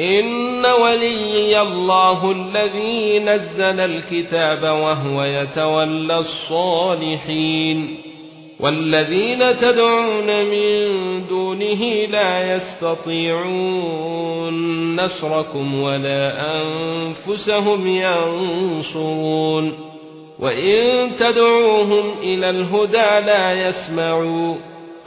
ان وليي الله الذي نزل الكتاب وهو يتولى الصالحين والذين تدعون من دونه لا يستطيعون نصركم ولا انفسهم ينصرون وان تدعوهم إلى الهدى لا يسمعون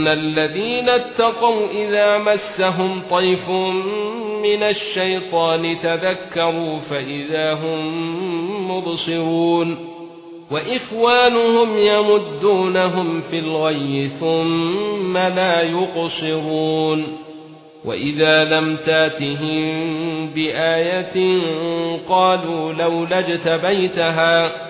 ان الذين اتقوا اذا مسهم طيف من الشيطان تذكروا فاذا هم مبصرون واخوانهم يمدونهم في الغي ثم لا يقصرون واذا لم تاتهم بايه قالوا لولا اجتبيتها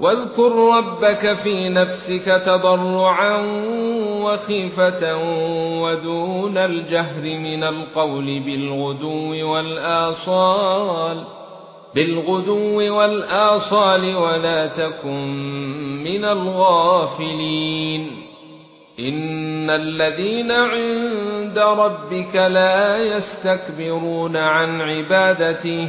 واذكر ربك في نفسك تضرعا وخيفة ودون الجهر من القول بالغدو والآصال بالغدو والآصال ولا تكن من الغافلين. إن الذين عند ربك لا يستكبرون عن عبادته